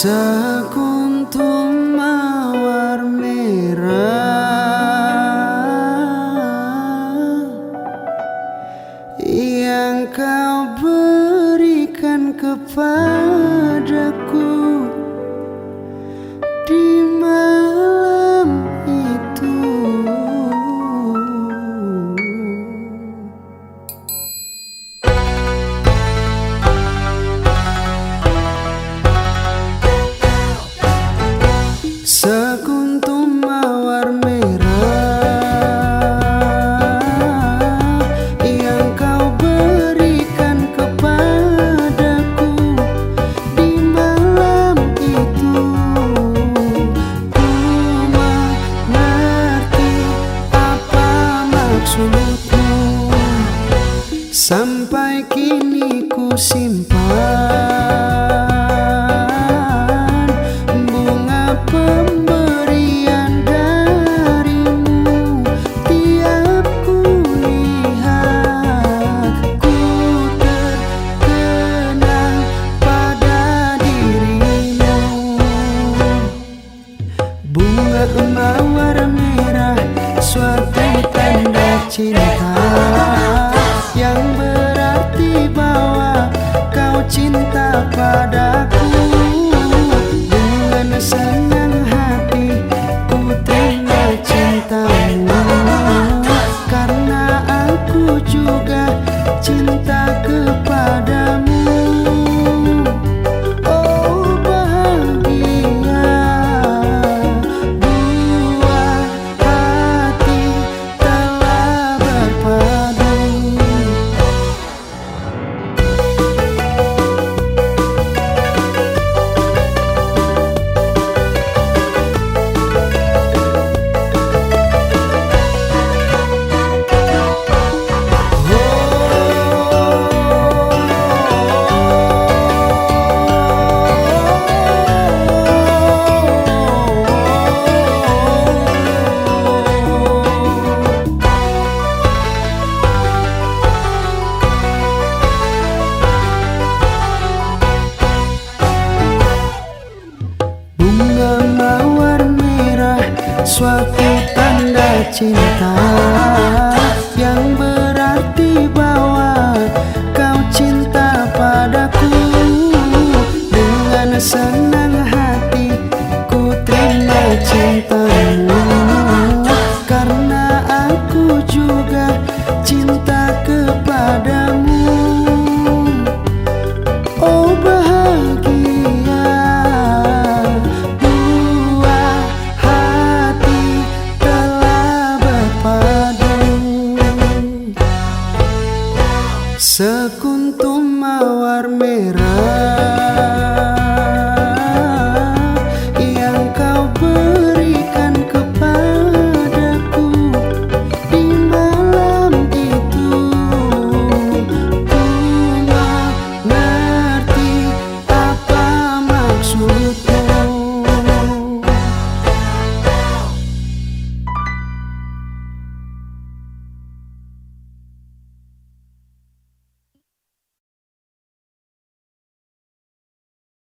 Sekuntum mawar merah Yang kau berikan kepada Sampai kini ku simpan. cinta Yang berarti bahwa kau cinta pada suatu tanda cinta. Sekuntum mawar merah.